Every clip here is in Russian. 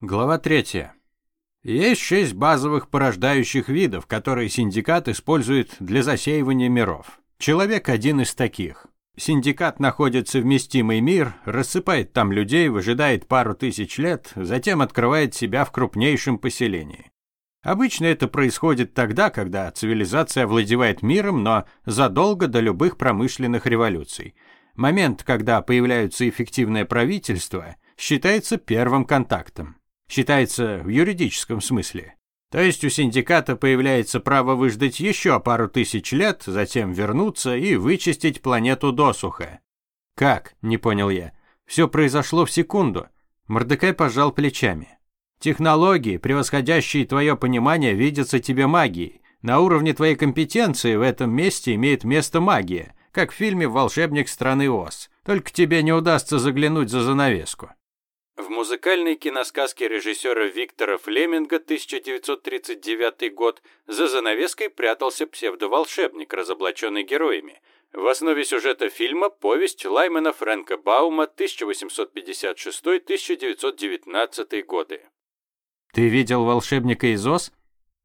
Глава 3. Есть шесть базовых порождающих видов, которые синдикат использует для засеивания миров. Человек один из таких. Синдикат находит совместимый мир, рассыпает там людей, выжидает пару тысяч лет, затем открывает себя в крупнейшем поселении. Обычно это происходит тогда, когда цивилизация овладевает миром, но задолго до любых промышленных революций. Момент, когда появляется эффективное правительство, считается первым контактом. Считается в юридическом смысле. То есть у синдиката появляется право выждать еще пару тысяч лет, затем вернуться и вычистить планету досуха. Как? Не понял я. Все произошло в секунду. Мордекай пожал плечами. Технологии, превосходящие твое понимание, видятся тебе магией. На уровне твоей компетенции в этом месте имеет место магия, как в фильме «Волшебник страны Оз». Только тебе не удастся заглянуть за занавеску. В музыкальной киносказке режиссера Виктора Флеминга 1939 год за занавеской прятался псевдоволшебник, разоблаченный героями. В основе сюжета фильма повесть Лаймана Фрэнка Баума 1856-1919 годы. Ты видел волшебника из Оз?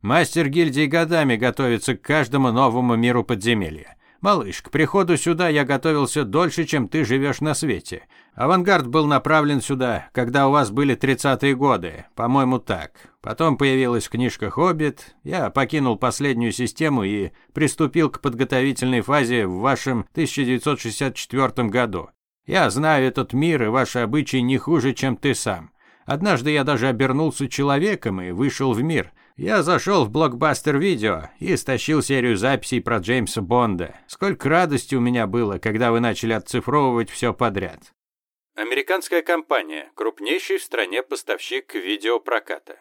Мастер гильдии годами готовится к каждому новому миру подземелья. «Малыш, к приходу сюда я готовился дольше, чем ты живешь на свете. Авангард был направлен сюда, когда у вас были тридцатые годы, по-моему, так. Потом появилась книжка «Хоббит», я покинул последнюю систему и приступил к подготовительной фазе в вашем 1964 году. Я знаю этот мир и ваши обычаи не хуже, чем ты сам. Однажды я даже обернулся человеком и вышел в мир – я зашел в блокбастер видео и стащил серию записей про Джеймса Бонда. Сколько радости у меня было, когда вы начали отцифровывать все подряд. Американская компания, крупнейший в стране поставщик видеопроката.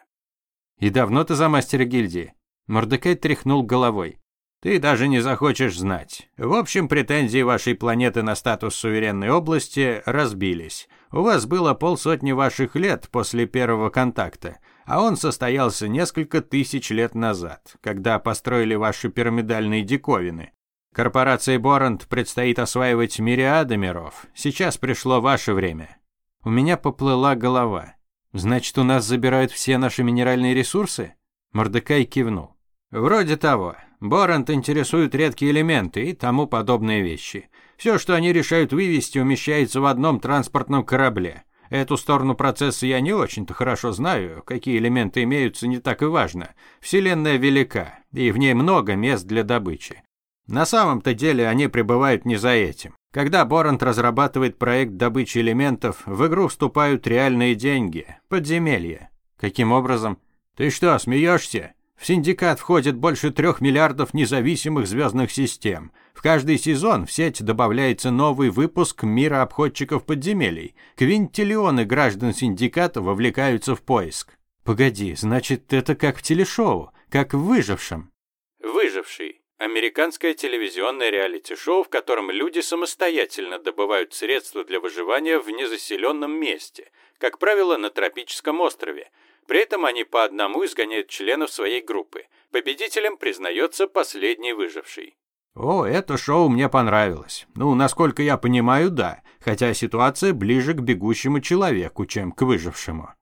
И давно ты за мастера гильдии? Мордекай тряхнул головой. Ты даже не захочешь знать. В общем, претензии вашей планеты на статус суверенной области разбились. У вас было полсотни ваших лет после первого контакта а он состоялся несколько тысяч лет назад, когда построили ваши пирамидальные диковины. Корпорации Борант предстоит осваивать мириады миров. Сейчас пришло ваше время. У меня поплыла голова. Значит, у нас забирают все наши минеральные ресурсы? Мордекай кивнул. Вроде того. Борант интересуют редкие элементы и тому подобные вещи. Все, что они решают вывести, умещается в одном транспортном корабле. Эту сторону процесса я не очень-то хорошо знаю, какие элементы имеются, не так и важно. Вселенная велика, и в ней много мест для добычи. На самом-то деле они пребывают не за этим. Когда Борант разрабатывает проект добычи элементов, в игру вступают реальные деньги, подземелья. Каким образом? Ты что, смеешься? В синдикат входит больше трех миллиардов независимых звездных систем. В каждый сезон в сеть добавляется новый выпуск мира обходчиков подземелий. Квинтиллионы граждан синдиката вовлекаются в поиск. Погоди, значит, это как в телешоу, как в «Выжившем». «Выживший» – американское телевизионное реалити-шоу, в котором люди самостоятельно добывают средства для выживания в незаселенном месте, как правило, на тропическом острове – при этом они по одному изгоняют членов своей группы. Победителем признается последний выживший. О, это шоу мне понравилось. Ну, насколько я понимаю, да. Хотя ситуация ближе к бегущему человеку, чем к выжившему.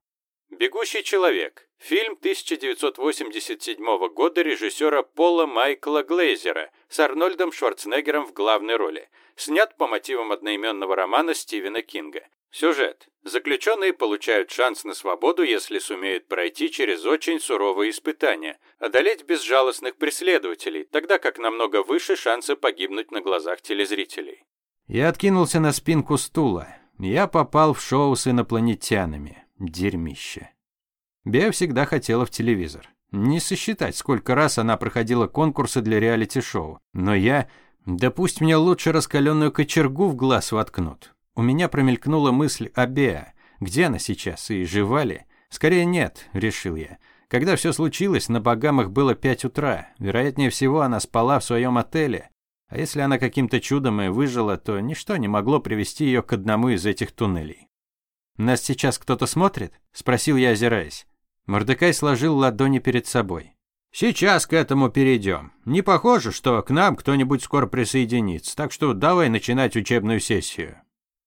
«Бегущий человек» – фильм 1987 года режиссера Пола Майкла Глейзера с Арнольдом Шварценеггером в главной роли. Снят по мотивам одноименного романа Стивена Кинга. Сюжет. Заключенные получают шанс на свободу, если сумеют пройти через очень суровые испытания, одолеть безжалостных преследователей, тогда как намного выше шансы погибнуть на глазах телезрителей. Я откинулся на спинку стула. Я попал в шоу с инопланетянами. Дерьмище. Беа всегда хотела в телевизор. Не сосчитать, сколько раз она проходила конкурсы для реалити-шоу. Но я... Да пусть мне лучше раскаленную кочергу в глаз воткнут. У меня промелькнула мысль о Беа. Где она сейчас и жива ли? Скорее нет, решил я. Когда все случилось, на Багамах было пять утра. Вероятнее всего, она спала в своем отеле. А если она каким-то чудом и выжила, то ничто не могло привести ее к одному из этих туннелей. «Нас сейчас кто-то смотрит?» – спросил я, озираясь. Мордекай сложил ладони перед собой. «Сейчас к этому перейдем. Не похоже, что к нам кто-нибудь скоро присоединится, так что давай начинать учебную сессию».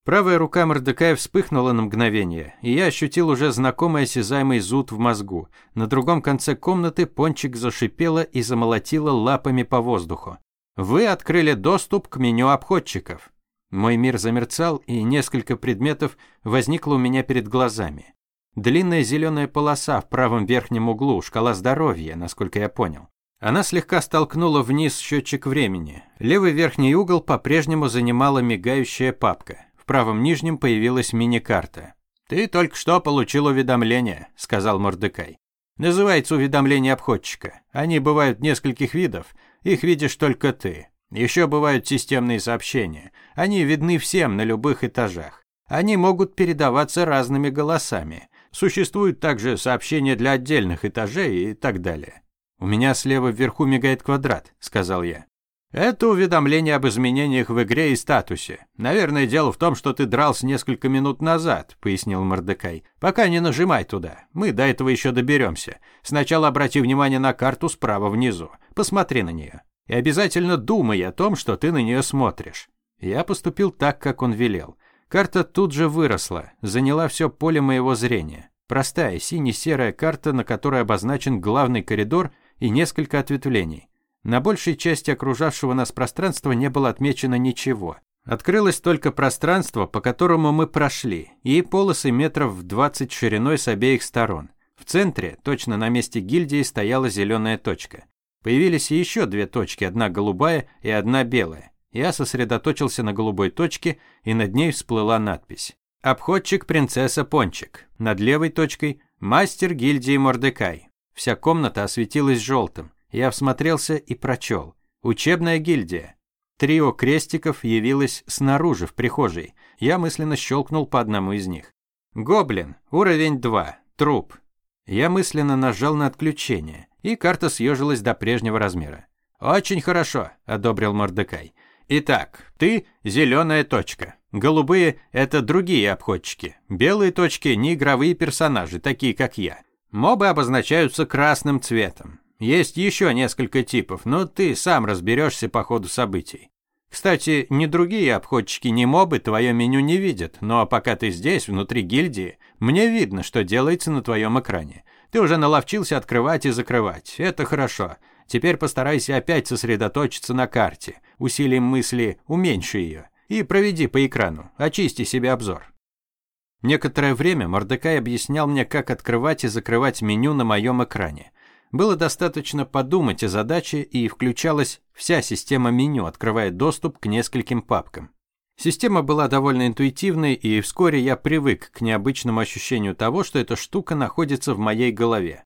Правая рука Мордекая вспыхнула на мгновение, и я ощутил уже знакомый осязаемый зуд в мозгу. На другом конце комнаты пончик зашипела и замолотила лапами по воздуху. «Вы открыли доступ к меню обходчиков». Мой мир замерцал, и несколько предметов возникло у меня перед глазами. Длинная зеленая полоса в правом верхнем углу, шкала здоровья, насколько я понял. Она слегка столкнула вниз счетчик времени. Левый верхний угол по-прежнему занимала мигающая папка. В правом нижнем появилась мини-карта. «Ты только что получил уведомление», — сказал Мордекай. «Называется уведомление обходчика. Они бывают нескольких видов. Их видишь только ты. Еще бывают системные сообщения. Они видны всем на любых этажах. Они могут передаваться разными голосами. Существуют также сообщения для отдельных этажей и так далее. «У меня слева вверху мигает квадрат», — сказал я. Это уведомление об изменениях в игре и статусе. Наверное, дело в том, что ты дрался несколько минут назад, пояснил Мордекай. Пока не нажимай туда. Мы до этого еще доберемся. Сначала обрати внимание на карту справа внизу. Посмотри на нее. И обязательно думай о том, что ты на нее смотришь. Я поступил так, как он велел. Карта тут же выросла, заняла все поле моего зрения. Простая сине-серая карта, на которой обозначен главный коридор и несколько ответвлений. На большей части окружавшего нас пространства не было отмечено ничего. Открылось только пространство, по которому мы прошли, и полосы метров в 20 шириной с обеих сторон. В центре, точно на месте гильдии, стояла зеленая точка. Появились еще две точки, одна голубая и одна белая. Я сосредоточился на голубой точке, и над ней всплыла надпись. «Обходчик принцесса Пончик». Над левой точкой «Мастер гильдии Мордекай». Вся комната осветилась желтым. Я всмотрелся и прочел. Учебная гильдия. Трио крестиков явилось снаружи, в прихожей. Я мысленно щелкнул по одному из них. Гоблин. Уровень 2. Труп. Я мысленно нажал на отключение, и карта съежилась до прежнего размера. «Очень хорошо», — одобрил Мордекай. «Итак, ты — зеленая точка. Голубые — это другие обходчики. Белые точки — не игровые персонажи, такие как я. Мобы обозначаются красным цветом. Есть еще несколько типов, но ты сам разберешься по ходу событий. Кстати, ни другие обходчики, ни мобы твое меню не видят, но пока ты здесь, внутри гильдии, мне видно, что делается на твоем экране. Ты уже наловчился открывать и закрывать. Это хорошо. Теперь постарайся опять сосредоточиться на карте. Усилием мысли уменьши ее. И проведи по экрану. Очисти себе обзор. Некоторое время Мордекай объяснял мне, как открывать и закрывать меню на моем экране. Было достаточно подумать о задаче, и включалась вся система меню, открывая доступ к нескольким папкам. Система была довольно интуитивной, и вскоре я привык к необычному ощущению того, что эта штука находится в моей голове.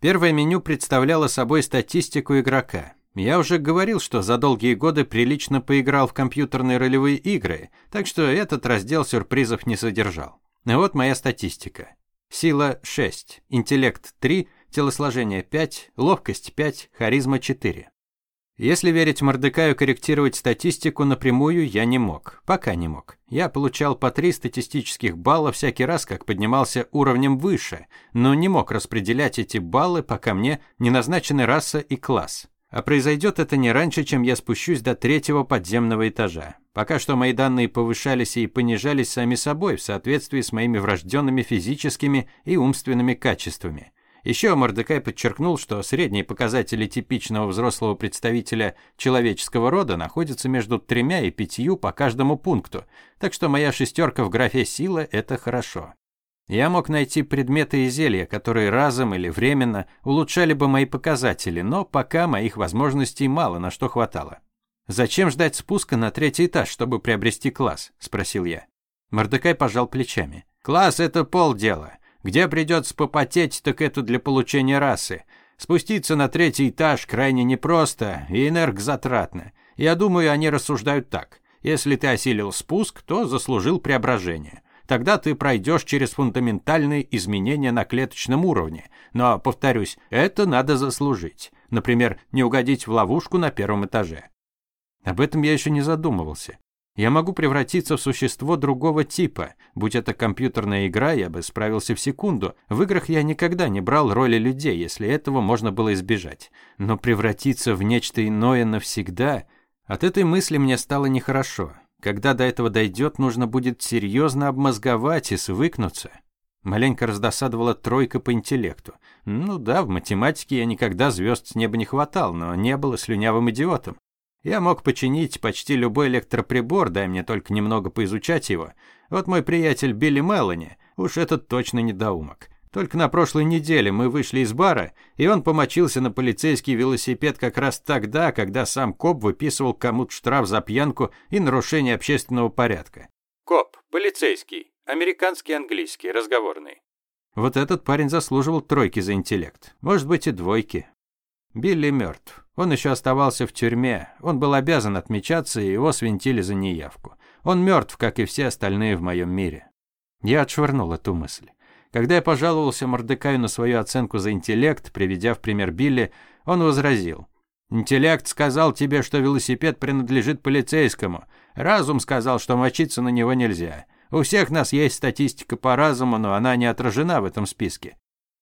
Первое меню представляло собой статистику игрока. Я уже говорил, что за долгие годы прилично поиграл в компьютерные ролевые игры, так что этот раздел сюрпризов не содержал. Вот моя статистика. Сила 6, интеллект 3, телосложение 5, ловкость 5, харизма 4. Если верить Мордекаю, корректировать статистику напрямую я не мог. Пока не мог. Я получал по 3 статистических балла всякий раз, как поднимался уровнем выше, но не мог распределять эти баллы, пока мне не назначены раса и класс. А произойдет это не раньше, чем я спущусь до третьего подземного этажа. Пока что мои данные повышались и понижались сами собой в соответствии с моими врожденными физическими и умственными качествами. Еще Мордекай подчеркнул, что средние показатели типичного взрослого представителя человеческого рода находятся между тремя и пятью по каждому пункту, так что моя шестерка в графе «сила» – это хорошо. Я мог найти предметы и зелья, которые разом или временно улучшали бы мои показатели, но пока моих возможностей мало на что хватало. «Зачем ждать спуска на третий этаж, чтобы приобрести класс?» – спросил я. Мордекай пожал плечами. «Класс – это полдела. Где придется попотеть, так это для получения расы. Спуститься на третий этаж крайне непросто и энергозатратно. Я думаю, они рассуждают так. Если ты осилил спуск, то заслужил преображение. Тогда ты пройдешь через фундаментальные изменения на клеточном уровне. Но, повторюсь, это надо заслужить. Например, не угодить в ловушку на первом этаже. Об этом я еще не задумывался. Я могу превратиться в существо другого типа. Будь это компьютерная игра, я бы справился в секунду. В играх я никогда не брал роли людей, если этого можно было избежать. Но превратиться в нечто иное навсегда... От этой мысли мне стало нехорошо. Когда до этого дойдет, нужно будет серьезно обмозговать и свыкнуться. Маленько раздосадовала тройка по интеллекту. Ну да, в математике я никогда звезд с неба не хватал, но не был слюнявым идиотом. Я мог починить почти любой электроприбор, дай мне только немного поизучать его. Вот мой приятель Билли Мелани, уж этот точно недоумок. Только на прошлой неделе мы вышли из бара, и он помочился на полицейский велосипед как раз тогда, когда сам коп выписывал кому-то штраф за пьянку и нарушение общественного порядка. Коп, полицейский, американский английский, разговорный. Вот этот парень заслуживал тройки за интеллект, может быть и двойки. Билли мертв. Он еще оставался в тюрьме, он был обязан отмечаться, и его свинтили за неявку. Он мертв, как и все остальные в моем мире. Я отшвырнул эту мысль. Когда я пожаловался Мордекаю на свою оценку за интеллект, приведя в пример Билли, он возразил. «Интеллект сказал тебе, что велосипед принадлежит полицейскому. Разум сказал, что мочиться на него нельзя. У всех нас есть статистика по разуму, но она не отражена в этом списке.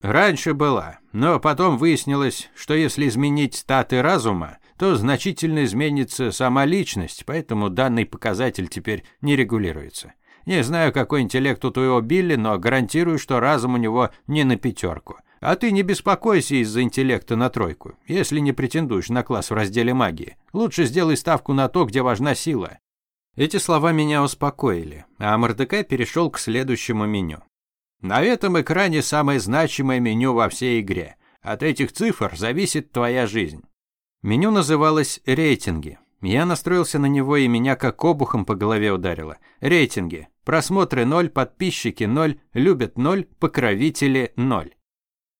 Раньше была, но потом выяснилось, что если изменить статы разума, то значительно изменится сама личность, поэтому данный показатель теперь не регулируется. Не знаю, какой интеллект у твоего Билли, но гарантирую, что разум у него не на пятерку. А ты не беспокойся из-за интеллекта на тройку, если не претендуешь на класс в разделе магии. Лучше сделай ставку на то, где важна сила. Эти слова меня успокоили, а Мордекай перешел к следующему меню. На этом экране самое значимое меню во всей игре. От этих цифр зависит твоя жизнь. Меню называлось «Рейтинги». Я настроился на него, и меня как обухом по голове ударило. Рейтинги. Просмотры 0, подписчики 0, любят 0, покровители 0.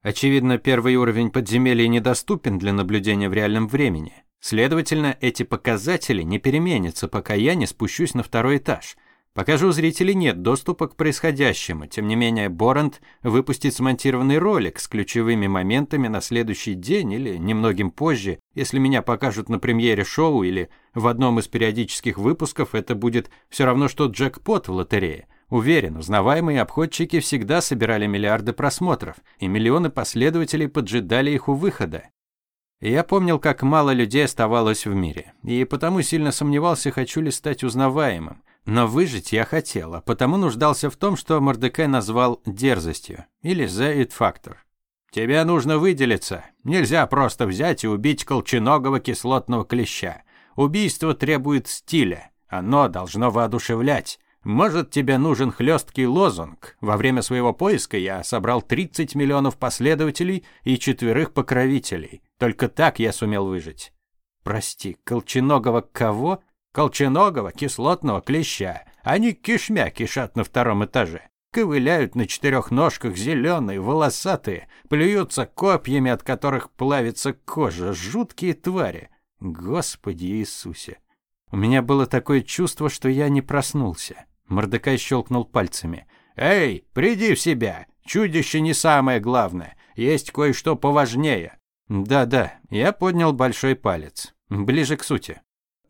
Очевидно, первый уровень подземелья недоступен для наблюдения в реальном времени. Следовательно, эти показатели не переменятся, пока я не спущусь на второй этаж. Пока же у зрителей нет доступа к происходящему, тем не менее Борант выпустит смонтированный ролик с ключевыми моментами на следующий день или немногим позже. Если меня покажут на премьере шоу или в одном из периодических выпусков, это будет все равно, что джекпот в лотерее. Уверен, узнаваемые обходчики всегда собирали миллиарды просмотров, и миллионы последователей поджидали их у выхода. Я помнил, как мало людей оставалось в мире, и потому сильно сомневался, хочу ли стать узнаваемым. Но выжить я хотел, а потому нуждался в том, что Мордекай назвал дерзостью, или the it factor. Тебе нужно выделиться. Нельзя просто взять и убить колченогого кислотного клеща. Убийство требует стиля. Оно должно воодушевлять. Может, тебе нужен хлесткий лозунг. Во время своего поиска я собрал 30 миллионов последователей и четверых покровителей. Только так я сумел выжить. Прости, колченогого кого? Колченогого кислотного клеща. Они кишмя кишат на втором этаже. Ковыляют на четырех ножках, зеленые, волосатые, плюются копьями, от которых плавится кожа. Жуткие твари. Господи Иисусе. У меня было такое чувство, что я не проснулся. Мордекай щелкнул пальцами. «Эй, приди в себя! Чудище не самое главное. Есть кое-что поважнее». «Да-да», я поднял большой палец. Ближе к сути.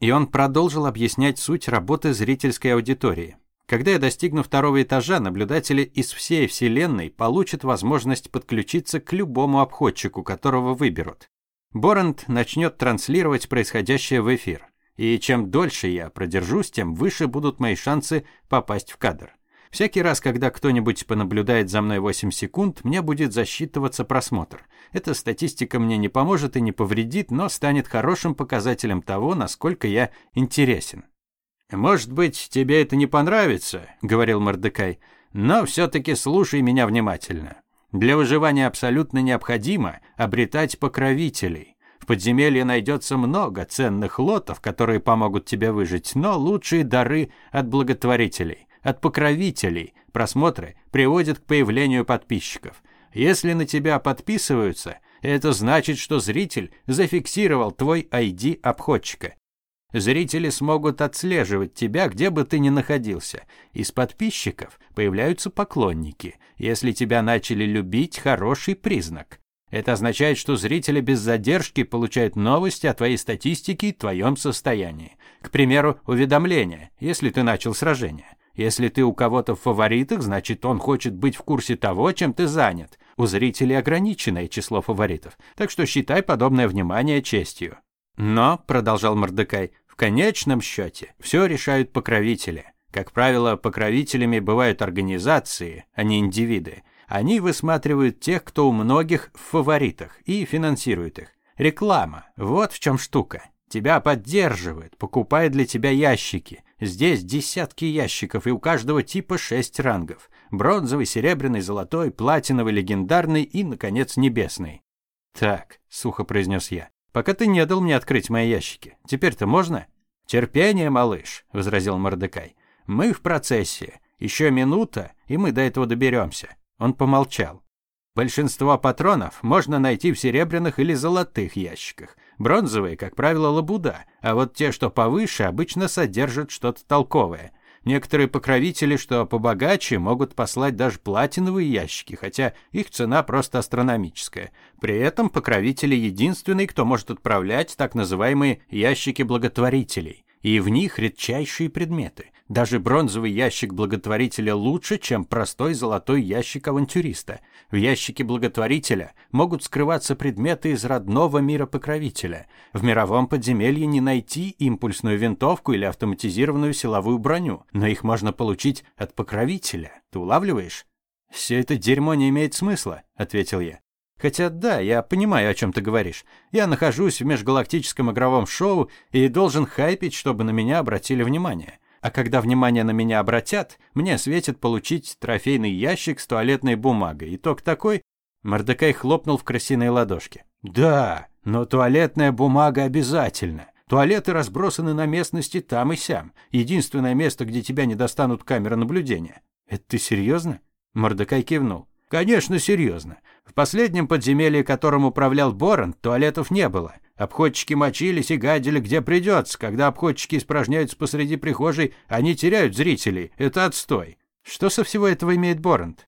И он продолжил объяснять суть работы зрительской аудитории. Когда я достигну второго этажа, наблюдатели из всей Вселенной получат возможность подключиться к любому обходчику, которого выберут. Боранд начнет транслировать происходящее в эфир. И чем дольше я продержусь, тем выше будут мои шансы попасть в кадр. Всякий раз, когда кто-нибудь понаблюдает за мной 8 секунд, мне будет засчитываться просмотр. Эта статистика мне не поможет и не повредит, но станет хорошим показателем того, насколько я интересен. «Может быть, тебе это не понравится», — говорил Мордекай, «но все-таки слушай меня внимательно. Для выживания абсолютно необходимо обретать покровителей. В подземелье найдется много ценных лотов, которые помогут тебе выжить, но лучшие дары от благотворителей от покровителей. Просмотры приводят к появлению подписчиков. Если на тебя подписываются, это значит, что зритель зафиксировал твой ID обходчика. Зрители смогут отслеживать тебя, где бы ты ни находился. Из подписчиков появляются поклонники. Если тебя начали любить, хороший признак. Это означает, что зрители без задержки получают новости о твоей статистике и твоем состоянии. К примеру, уведомления, если ты начал сражение. Если ты у кого-то в фаворитах, значит, он хочет быть в курсе того, чем ты занят. У зрителей ограниченное число фаворитов, так что считай подобное внимание честью. Но, продолжал Мордекай, в конечном счете все решают покровители. Как правило, покровителями бывают организации, а не индивиды. Они высматривают тех, кто у многих в фаворитах, и финансируют их. Реклама. Вот в чем штука. Тебя поддерживают, покупают для тебя ящики. Здесь десятки ящиков, и у каждого типа шесть рангов. Бронзовый, серебряный, золотой, платиновый, легендарный и, наконец, небесный. «Так», — сухо произнес я, — «пока ты не дал мне открыть мои ящики. Теперь-то можно?» «Терпение, малыш», — возразил Мордекай. Мы в процессе. Еще минута, и мы до этого доберемся. Он помолчал. Большинство патронов можно найти в серебряных или золотых ящиках. Бронзовые, как правило, лабуда, а вот те, что повыше, обычно содержат что-то толковое. Некоторые покровители, что побогаче, могут послать даже платиновые ящики, хотя их цена просто астрономическая. При этом покровители единственный, кто может отправлять так называемые ящики благотворителей, и в них редчайшие предметы. Даже бронзовый ящик благотворителя лучше, чем простой золотой ящик авантюриста. В ящике благотворителя могут скрываться предметы из родного мира покровителя. В мировом подземелье не найти импульсную винтовку или автоматизированную силовую броню, но их можно получить от покровителя. Ты улавливаешь? «Все это дерьмо не имеет смысла», — ответил я. Хотя да, я понимаю, о чем ты говоришь. Я нахожусь в межгалактическом игровом шоу и должен хайпить, чтобы на меня обратили внимание. А когда внимание на меня обратят, мне светит получить трофейный ящик с туалетной бумагой. Итог такой, Мордекай хлопнул в красиной ладошке. Да, но туалетная бумага обязательно. Туалеты разбросаны на местности там и сям. Единственное место, где тебя не достанут камеры наблюдения. Это ты серьезно? Мордекай кивнул. Конечно, серьезно. В последнем подземелье, которым управлял Борон, туалетов не было. Обходчики мочились и гадили где придется. Когда обходчики испражняются посреди прихожей, они теряют зрителей. Это отстой. Что со всего этого имеет Борант?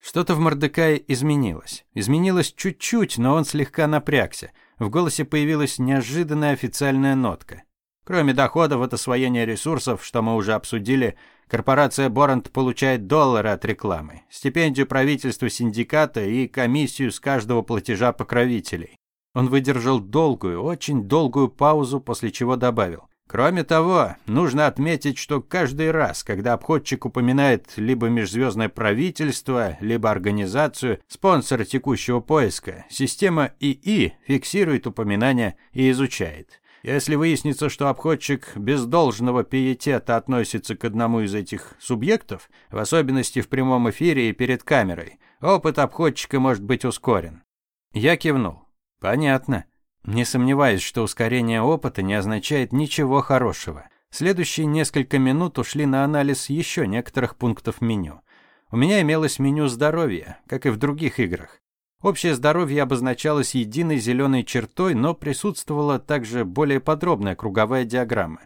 Что-то в Мордекае изменилось. Изменилось чуть-чуть, но он слегка напрягся. В голосе появилась неожиданная официальная нотка. Кроме доходов от освоения ресурсов, что мы уже обсудили, корпорация Борант получает доллары от рекламы, стипендию правительства синдиката и комиссию с каждого платежа покровителей. Он выдержал долгую, очень долгую паузу, после чего добавил. Кроме того, нужно отметить, что каждый раз, когда обходчик упоминает либо межзвездное правительство, либо организацию, спонсора текущего поиска, система ИИ фиксирует упоминание и изучает. Если выяснится, что обходчик без должного пиетета относится к одному из этих субъектов, в особенности в прямом эфире и перед камерой, опыт обходчика может быть ускорен. Я кивнул. Понятно. Не сомневаюсь, что ускорение опыта не означает ничего хорошего. Следующие несколько минут ушли на анализ еще некоторых пунктов меню. У меня имелось меню здоровья, как и в других играх. Общее здоровье обозначалось единой зеленой чертой, но присутствовала также более подробная круговая диаграмма.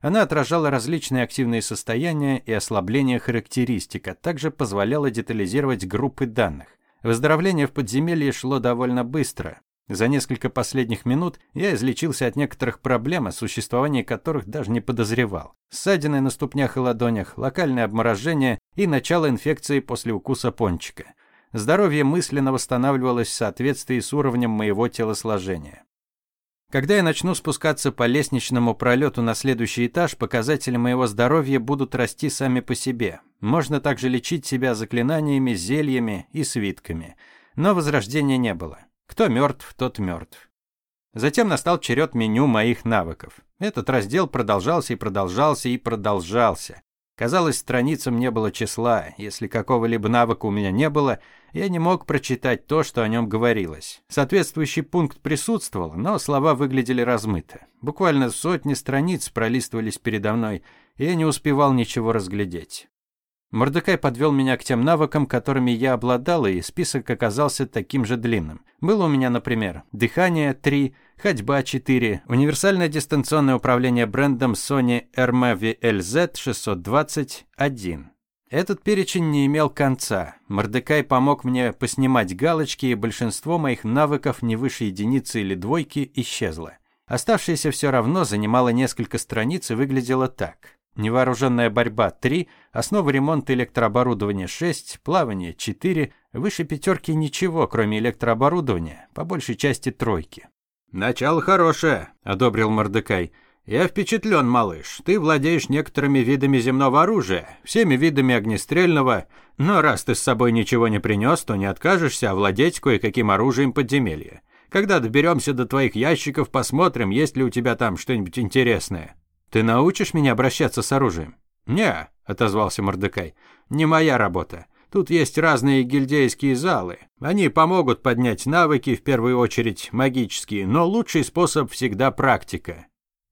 Она отражала различные активные состояния и ослабления характеристик, а также позволяла детализировать группы данных. Выздоровление в подземелье шло довольно быстро. За несколько последних минут я излечился от некоторых проблем, о существовании которых даже не подозревал. Ссадины на ступнях и ладонях, локальное обморожение и начало инфекции после укуса пончика. Здоровье мысленно восстанавливалось в соответствии с уровнем моего телосложения. Когда я начну спускаться по лестничному пролету на следующий этаж, показатели моего здоровья будут расти сами по себе. Можно также лечить себя заклинаниями, зельями и свитками. Но возрождения не было. Кто мертв, тот мертв. Затем настал черед меню моих навыков. Этот раздел продолжался и продолжался и продолжался. Казалось, страницам не было числа. Если какого-либо навыка у меня не было, я не мог прочитать то, что о нем говорилось. Соответствующий пункт присутствовал, но слова выглядели размыто. Буквально сотни страниц пролистывались передо мной, и я не успевал ничего разглядеть. Мордекай подвел меня к тем навыкам, которыми я обладал, и список оказался таким же длинным. Было у меня, например, дыхание 3, ходьба 4, универсальное дистанционное управление брендом Sony RMV LZ 620 1. Этот перечень не имел конца. Мордекай помог мне поснимать галочки, и большинство моих навыков не выше единицы или двойки исчезло. Оставшееся все равно занимало несколько страниц и выглядело так. Невооруженная борьба 3, основа ремонта электрооборудования 6, плавание 4, выше пятерки ничего, кроме электрооборудования, по большей части тройки. «Начало хорошее», — одобрил Мордекай. «Я впечатлен, малыш. Ты владеешь некоторыми видами земного оружия, всеми видами огнестрельного, но раз ты с собой ничего не принес, то не откажешься овладеть кое-каким оружием подземелья. Когда доберемся до твоих ящиков, посмотрим, есть ли у тебя там что-нибудь интересное. Ты научишь меня обращаться с оружием?» «Не», — отозвался Мордекай, — «не моя работа. Тут есть разные гильдейские залы. Они помогут поднять навыки, в первую очередь магические, но лучший способ всегда практика.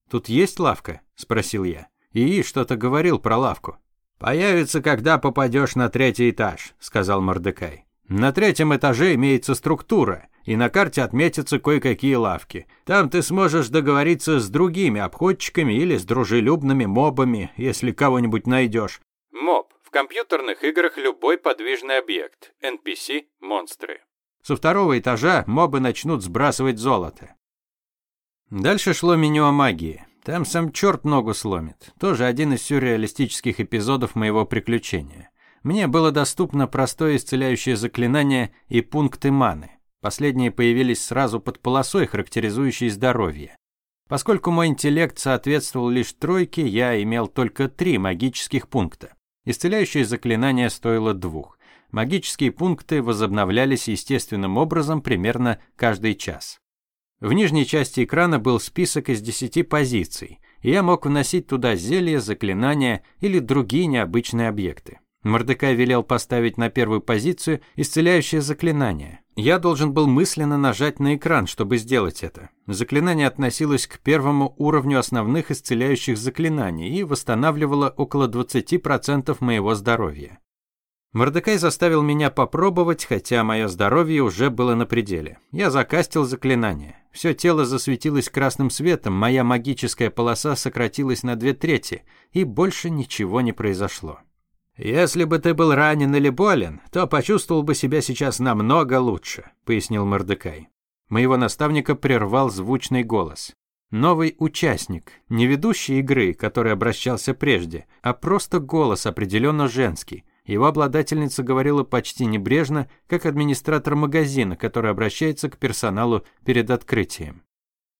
Тут есть лавка? спросил я. И что-то говорил про лавку. Появится, когда попадешь на третий этаж, сказал Мордекай. На третьем этаже имеется структура, и на карте отметятся кое-какие лавки. Там ты сможешь договориться с другими обходчиками или с дружелюбными мобами, если кого-нибудь найдешь. Моб в компьютерных играх любой подвижный объект, NPC, монстры. Со второго этажа мобы начнут сбрасывать золото. Дальше шло меню о магии. Там сам черт ногу сломит. Тоже один из сюрреалистических эпизодов моего приключения. Мне было доступно простое исцеляющее заклинание и пункты маны. Последние появились сразу под полосой, характеризующей здоровье. Поскольку мой интеллект соответствовал лишь тройке, я имел только три магических пункта. Исцеляющее заклинание стоило двух. Магические пункты возобновлялись естественным образом примерно каждый час. В нижней части экрана был список из 10 позиций, и я мог вносить туда зелья, заклинания или другие необычные объекты. Мордекай велел поставить на первую позицию исцеляющее заклинание. Я должен был мысленно нажать на экран, чтобы сделать это. Заклинание относилось к первому уровню основных исцеляющих заклинаний и восстанавливало около 20% моего здоровья. Мордекай заставил меня попробовать, хотя мое здоровье уже было на пределе. Я закастил заклинание. Все тело засветилось красным светом, моя магическая полоса сократилась на две трети, и больше ничего не произошло. «Если бы ты был ранен или болен, то почувствовал бы себя сейчас намного лучше», — пояснил Мордекай. Моего наставника прервал звучный голос. Новый участник, не ведущий игры, который обращался прежде, а просто голос определенно женский. Его обладательница говорила почти небрежно, как администратор магазина, который обращается к персоналу перед открытием.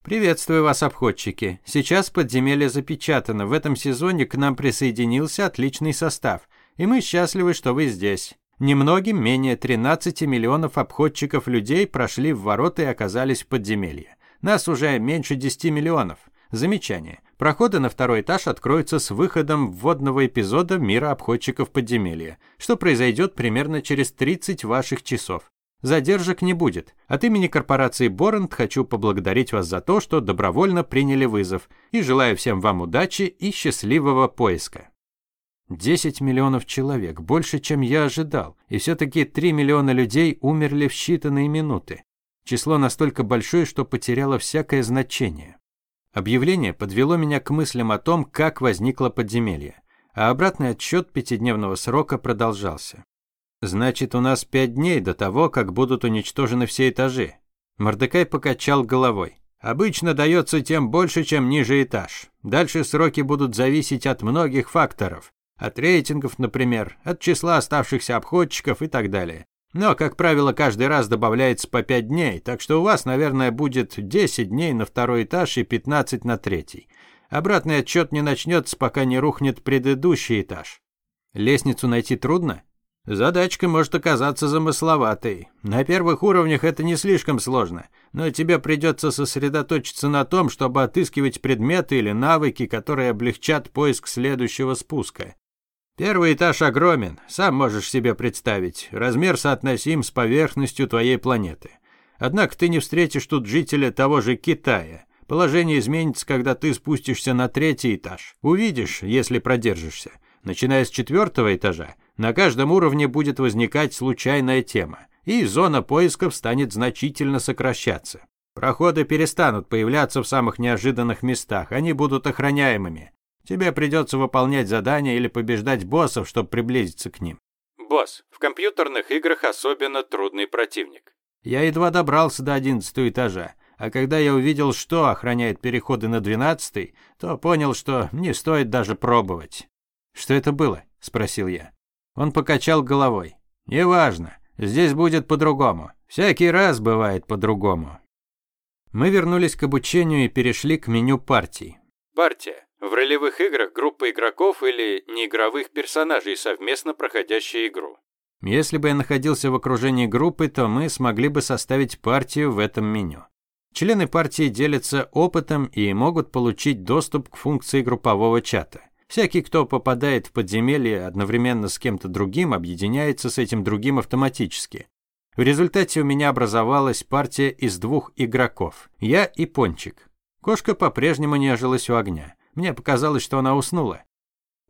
Приветствую вас, обходчики. Сейчас подземелье запечатано. В этом сезоне к нам присоединился отличный состав и мы счастливы, что вы здесь. Немногим менее 13 миллионов обходчиков людей прошли в ворота и оказались в подземелье. Нас уже меньше 10 миллионов. Замечание. Проходы на второй этаж откроются с выходом вводного эпизода «Мира обходчиков подземелья», что произойдет примерно через 30 ваших часов. Задержек не будет. От имени корпорации Борент хочу поблагодарить вас за то, что добровольно приняли вызов, и желаю всем вам удачи и счастливого поиска. 10 миллионов человек, больше, чем я ожидал, и все-таки 3 миллиона людей умерли в считанные минуты. Число настолько большое, что потеряло всякое значение. Объявление подвело меня к мыслям о том, как возникло подземелье, а обратный отсчет пятидневного срока продолжался. Значит, у нас пять дней до того, как будут уничтожены все этажи. Мордекай покачал головой. Обычно дается тем больше, чем ниже этаж. Дальше сроки будут зависеть от многих факторов. От рейтингов, например, от числа оставшихся обходчиков и так далее. Но, как правило, каждый раз добавляется по 5 дней, так что у вас, наверное, будет 10 дней на второй этаж и 15 на третий. Обратный отчет не начнется, пока не рухнет предыдущий этаж. Лестницу найти трудно? Задачка может оказаться замысловатой. На первых уровнях это не слишком сложно, но тебе придется сосредоточиться на том, чтобы отыскивать предметы или навыки, которые облегчат поиск следующего спуска. Первый этаж огромен, сам можешь себе представить. Размер соотносим с поверхностью твоей планеты. Однако ты не встретишь тут жителя того же Китая. Положение изменится, когда ты спустишься на третий этаж. Увидишь, если продержишься. Начиная с четвертого этажа, на каждом уровне будет возникать случайная тема, и зона поисков станет значительно сокращаться. Проходы перестанут появляться в самых неожиданных местах, они будут охраняемыми. Тебе придется выполнять задания или побеждать боссов, чтобы приблизиться к ним. Босс. В компьютерных играх особенно трудный противник. Я едва добрался до одиннадцатого этажа, а когда я увидел, что охраняет переходы на двенадцатый, то понял, что не стоит даже пробовать. «Что это было?» – спросил я. Он покачал головой. «Неважно. Здесь будет по-другому. Всякий раз бывает по-другому. Мы вернулись к обучению и перешли к меню партий. Партия. В ролевых играх группа игроков или неигровых персонажей, совместно проходящие игру. Если бы я находился в окружении группы, то мы смогли бы составить партию в этом меню. Члены партии делятся опытом и могут получить доступ к функции группового чата. Всякий, кто попадает в подземелье одновременно с кем-то другим, объединяется с этим другим автоматически. В результате у меня образовалась партия из двух игроков. Я и Пончик. Кошка по-прежнему нежилась у огня. Мне показалось, что она уснула.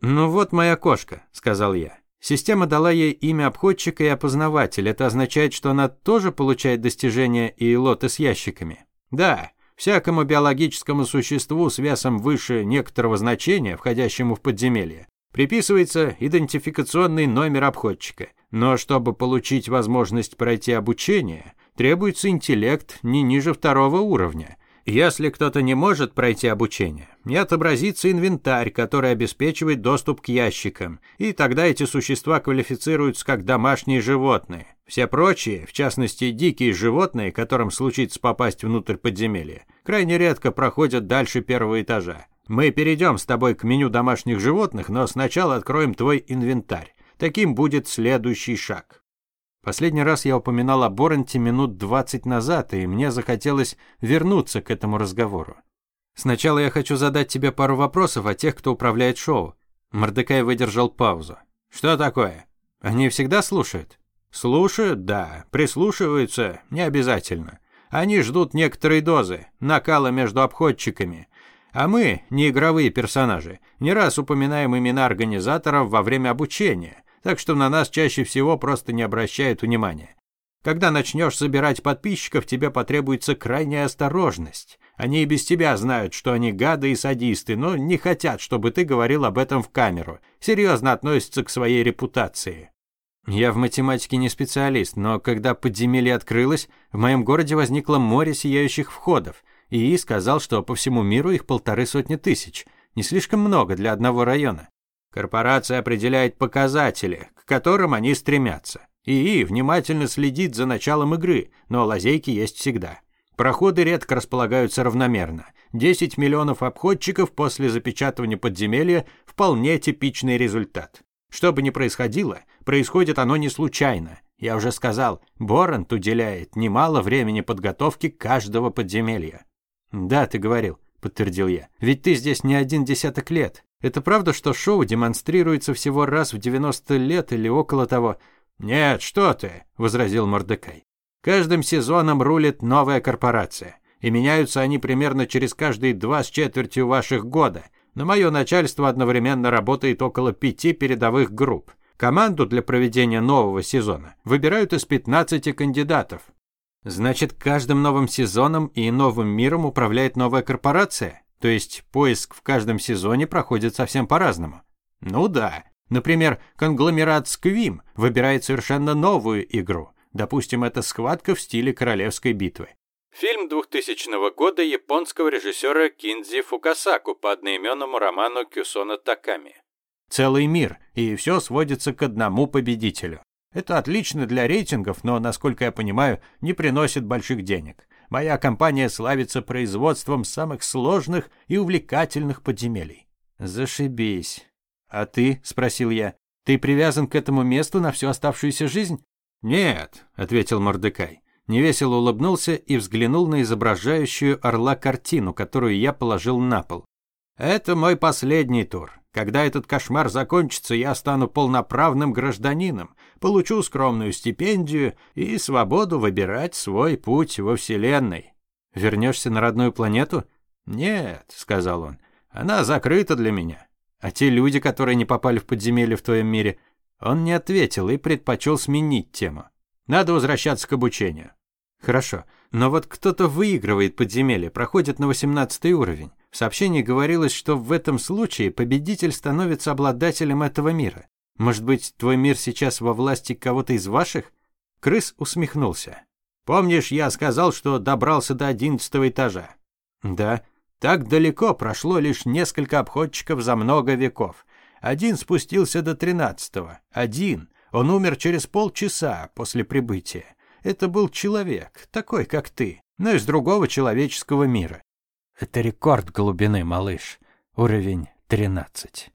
«Ну вот моя кошка», — сказал я. Система дала ей имя обходчика и опознаватель. Это означает, что она тоже получает достижения и лоты с ящиками. Да, всякому биологическому существу с весом выше некоторого значения, входящему в подземелье, приписывается идентификационный номер обходчика. Но чтобы получить возможность пройти обучение, требуется интеллект не ниже второго уровня. Если кто-то не может пройти обучение, не отобразится инвентарь, который обеспечивает доступ к ящикам, и тогда эти существа квалифицируются как домашние животные. Все прочие, в частности дикие животные, которым случится попасть внутрь подземелья, крайне редко проходят дальше первого этажа. Мы перейдем с тобой к меню домашних животных, но сначала откроем твой инвентарь. Таким будет следующий шаг. Последний раз я упоминал о Боренте минут 20 назад, и мне захотелось вернуться к этому разговору. Сначала я хочу задать тебе пару вопросов о тех, кто управляет шоу. Мордекай выдержал паузу. Что такое? Они всегда слушают? Слушают, да. Прислушиваются, не обязательно. Они ждут некоторой дозы, накала между обходчиками. А мы, не игровые персонажи, не раз упоминаем имена организаторов во время обучения, так что на нас чаще всего просто не обращают внимания. Когда начнешь собирать подписчиков, тебе потребуется крайняя осторожность. Они и без тебя знают, что они гады и садисты, но не хотят, чтобы ты говорил об этом в камеру. Серьезно относятся к своей репутации. Я в математике не специалист, но когда подземелье открылось, в моем городе возникло море сияющих входов. И сказал, что по всему миру их полторы сотни тысяч. Не слишком много для одного района. Корпорация определяет показатели, к которым они стремятся. ИИ внимательно следит за началом игры, но лазейки есть всегда. Проходы редко располагаются равномерно. 10 миллионов обходчиков после запечатывания подземелья – вполне типичный результат. Что бы ни происходило, происходит оно не случайно. Я уже сказал, Борант уделяет немало времени подготовке каждого подземелья. «Да, ты говорил», – подтвердил я. «Ведь ты здесь не один десяток лет. Это правда, что шоу демонстрируется всего раз в 90 лет или около того?» «Нет, что ты», – возразил Мордекай. «Каждым сезоном рулит новая корпорация, и меняются они примерно через каждые два с четвертью ваших года. На мое начальство одновременно работает около пяти передовых групп. Команду для проведения нового сезона выбирают из 15 кандидатов. Значит, каждым новым сезоном и новым миром управляет новая корпорация? То есть поиск в каждом сезоне проходит совсем по-разному? Ну да. Например, конгломерат Сквим выбирает совершенно новую игру. Допустим, это схватка в стиле королевской битвы. Фильм 2000 года японского режиссера Кинзи Фукасаку по одноименному роману Кюсона Таками. Целый мир, и все сводится к одному победителю. Это отлично для рейтингов, но, насколько я понимаю, не приносит больших денег. Моя компания славится производством самых сложных и увлекательных подземелий. Зашибись. А ты, спросил я, ты привязан к этому месту на всю оставшуюся жизнь? Нет, ответил Мордекай. Невесело улыбнулся и взглянул на изображающую орла картину, которую я положил на пол. Это мой последний тур. Когда этот кошмар закончится, я стану полноправным гражданином, получу скромную стипендию и свободу выбирать свой путь во Вселенной. Вернешься на родную планету? Нет, сказал он. Она закрыта для меня. А те люди, которые не попали в подземелье в твоем мире, он не ответил и предпочел сменить тему. Надо возвращаться к обучению. Хорошо, но вот кто-то выигрывает подземелье, проходит на 18 уровень. В сообщении говорилось, что в этом случае победитель становится обладателем этого мира. Может быть, твой мир сейчас во власти кого-то из ваших? Крыс усмехнулся. Помнишь, я сказал, что добрался до одиннадцатого этажа? Да. Так далеко прошло лишь несколько обходчиков за много веков. Один спустился до тринадцатого. Один. Он умер через полчаса после прибытия. Это был человек, такой, как ты. но из другого человеческого мира. Это рекорд глубины, малыш. Уровень 13.